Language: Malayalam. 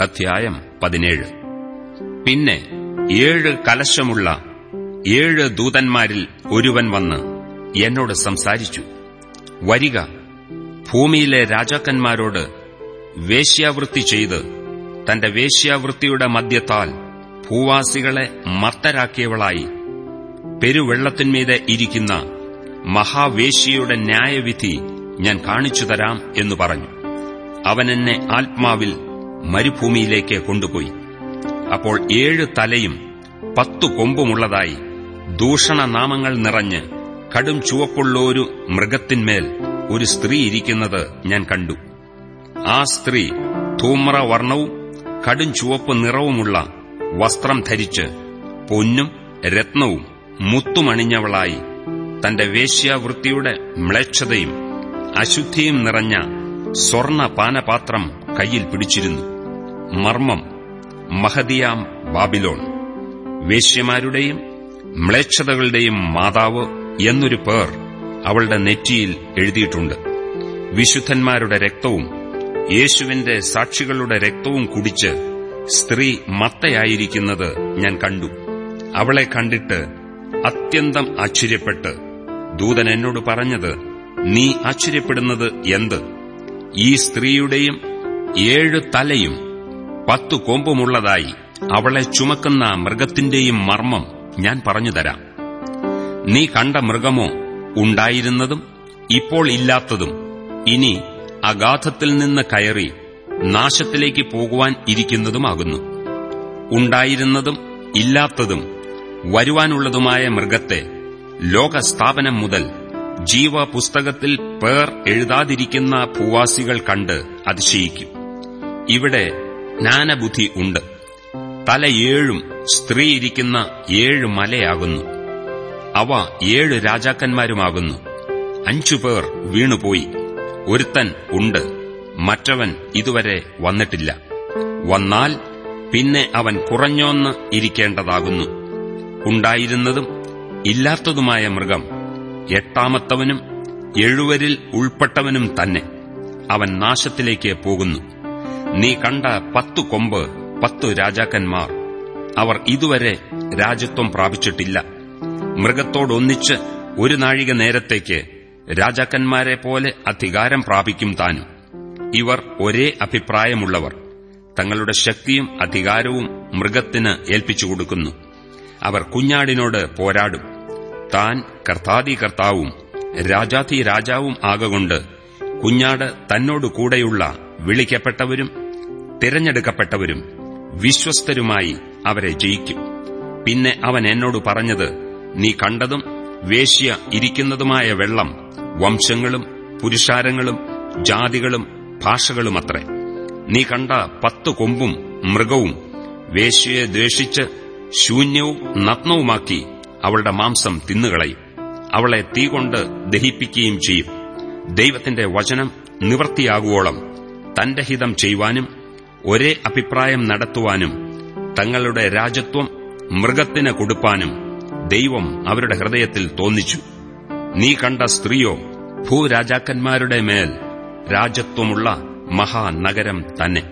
അധ്യായം പതിനേഴ്. പിന്നെ ഏഴ് കലശമുള്ള ഏഴ് ദൂതന്മാരിൽ ഒരുവൻ വന്ന് എന്നോട് സംസാരിച്ചു. വരിക ഭൂമിയിലെ രാജാക്കന്മാരോട് വേശ്യാവൃത്തി ചെയ്ത് തന്റെ വേശ്യാവൃത്തിയുടെ മദ്യത്താൽ ഭൂവാസികളെ മർത്തരാക്കിയവളായി പെരുവെള്ളത്തിന്മീതെ ഇരിക്കുന്ന മഹാവേശ്യയുടെ ന്യായവിധി ഞാൻ കാണിച്ചു തരാം എന്നു പറഞ്ഞു. അവൻ എന്നെ ആത്മാവിൽ മരുഭൂമിയിലേക്ക് കൊണ്ടുപോയി. അപ്പോൾ ഏഴ് തലയും പത്തു കൊമ്പുമുള്ളതായി ദൂഷണനാമങ്ങൾ നിറഞ്ഞ് കടും ചുവപ്പുള്ളൊരു മൃഗത്തിന്മേൽ ഒരു സ്ത്രീ ഇരിക്കുന്നത് ഞാൻ കണ്ടു. ആ സ്ത്രീ ധൂമ്രവർണവും കടും ചുവപ്പ് നിറവുമുള്ള വസ്ത്രം ധരിച്ച് പൊന്നും രത്നവും മുത്തുമണിഞ്ഞവളായി തന്റെ വേശ്യാവൃത്തിയുടെ മ്ലേച്ഛതയും അശുദ്ധിയും നിറഞ്ഞ സ്വർണ പാനപാത്രം കയ്യിൽ പിടിച്ചിരുന്നു. മർമ്മം മഹദിയാം ബാബിലോൺ. വേശ്യമാരുടെയും മ്ലേച്ഛതകളുടെയും മാതാവ് എന്നൊരു പേർ അവളുടെ നെറ്റിയിൽ എഴുതിയിട്ടുണ്ട്. വിശുദ്ധന്മാരുടെ രക്തവും യേശുവിന്റെ സാക്ഷികളുടെ രക്തവും കുടിച്ച് സ്ത്രീ മത്തയായിരിക്കുന്നത് ഞാൻ കണ്ടു. അവളെ കണ്ടിട്ട് അത്യന്തം ആശ്ചര്യപ്പെട്ട് ദൂതൻ എന്നോട് പറഞ്ഞത് നീ ആശ്ചര്യപ്പെടുന്നത് എന്ത്? ഈ സ്ത്രീയുടെയും ഏഴ് തലയും പത്തു കൊമ്പുമുള്ളതായി അവളെ ചുമക്കുന്ന മൃഗത്തിന്റെയും മർമ്മം ഞാൻ പറഞ്ഞുതരാം. നീ കണ്ട മൃഗമോ ഉണ്ടായിരുന്നതും ഇപ്പോൾ ഇല്ലാത്തതും ഇനി അഗാധത്തിൽ നിന്ന് കയറി നാശത്തിലേക്ക് പോകുവാൻ ഇരിക്കുന്നതുമാകുന്നു. ഉണ്ടായിരുന്നതും ഇല്ലാത്തതും വരുവാനുള്ളതുമായ മൃഗത്തെ ലോകസ്ഥാപനം മുതൽ ജീവപുസ്തകത്തിൽ പേർ എഴുതാതിരിക്കുന്ന ഭൂവാസികൾ കണ്ട് അതിശയിക്കും. ഇവിടെ ജ്ഞാനബുദ്ധി ഉണ്ട്. തല ഏഴും സ്ത്രീ ഇരിക്കുന്ന ഏഴ് മലയാകുന്നു. അവ ഏഴ് രാജാക്കന്മാരുമാകുന്നു. അഞ്ചു പേർ വീണുപോയി. ഒരുത്തൻ ഉണ്ട്. മറ്റവൻ ഇതുവരെ വന്നിട്ടില്ല. വന്നാൽ പിന്നെ അവൻ കുറഞ്ഞോന്ന് ഇരിക്കേണ്ടതാകുന്നു. ഉണ്ടായിരുന്നതും ഇല്ലാത്തതുമായ മൃഗം എട്ടാമത്തവനും എഴുവരിൽ ഉൾപ്പെട്ടവനും തന്നെ. അവൻ നാശത്തിലേക്ക് പോകുന്നു. നീ കണ്ട പത്തു കൊമ്പ് പത്തു രാജാക്കന്മാർ. അവർ ഇതുവരെ രാജ്യത്വം പ്രാപിച്ചിട്ടില്ല. മൃഗത്തോടൊന്നിച്ച് ഒരു നാഴിക നേരത്തേക്ക് രാജാക്കന്മാരെ പോലെ അധികാരം പ്രാപിക്കും താനും. ഇവർ ഒരേ അഭിപ്രായമുള്ളവർ. തങ്ങളുടെ ശക്തിയും അധികാരവും മൃഗത്തിന് ഏൽപ്പിച്ചു കൊടുക്കുന്നു. അവർ കുഞ്ഞാടിനോട് പോരാടും. താൻ കർത്താദി കർത്താവും രാജാതി രാജാവും ആകൊണ്ട് കുഞ്ഞാട് തന്നോടു കൂടെയുള്ള വിളിക്കപ്പെട്ടവരും തിരഞ്ഞെടുക്കപ്പെട്ടവരും വിശ്വസ്തരുമായി അവരെ ജയിക്കും. പിന്നെ അവൻ എന്നോട് പറഞ്ഞത് നീ കണ്ടതും വേശ്യ ഇരിക്കുന്നതുമായ വെള്ളം വംശങ്ങളും പുരുഷാരങ്ങളും ജാതികളും ഭാഷകളുമത്രേ. നീ കണ്ട പത്ത് കൊമ്പും മൃഗവും വേശ്യയെ ദ്വേഷിച്ച് ശൂന്യവും നഗ്നവുമാക്കി അവളുടെ മാംസം തിന്നുകളയും. അവളെ തീ കൊണ്ട് ദഹിപ്പിക്കുകയും ചെയ്യും. ദൈവത്തിന്റെ വചനം നിവൃത്തിയാകുവോളം തന്റെ ഹിതം ചെയ്യുവാനും ഒരേ അഭിപ്രായം നടത്തുവാനും തങ്ങളുടെ രാജത്വം മൃഗത്തിന് കൊടുപ്പാനും ദൈവം അവരുടെ ഹൃദയത്തിൽ തോന്നിച്ചു. നീ കണ്ട സ്ത്രീയോ ഭൂരാജാക്കന്മാരുടെ മേൽ രാജത്വമുള്ള മഹാനഗരം തന്നെ.